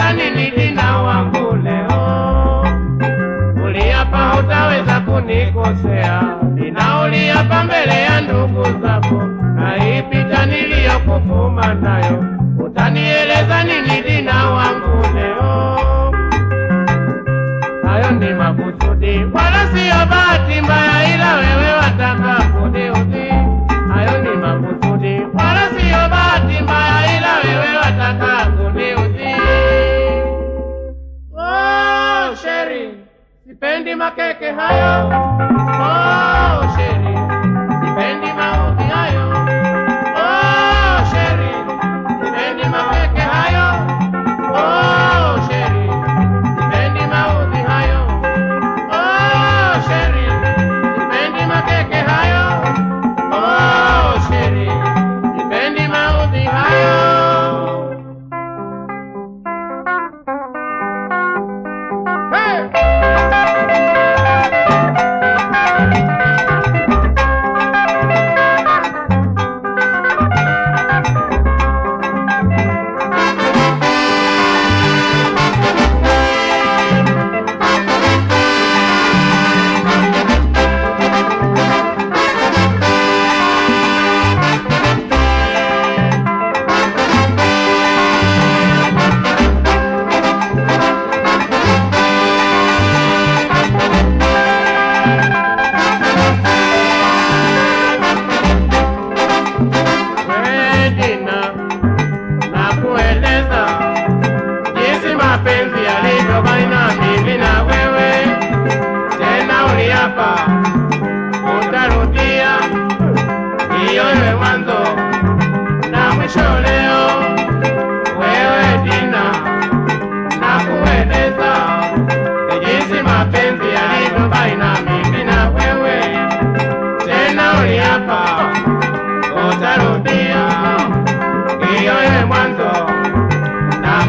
nadhani nitina wangu leo, uliapa utaweza kunikosea, ninauliapa mbele ya ndugu zako, naipita niliyokufuma nayo utaniele sipendi makeke hayo.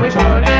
we turn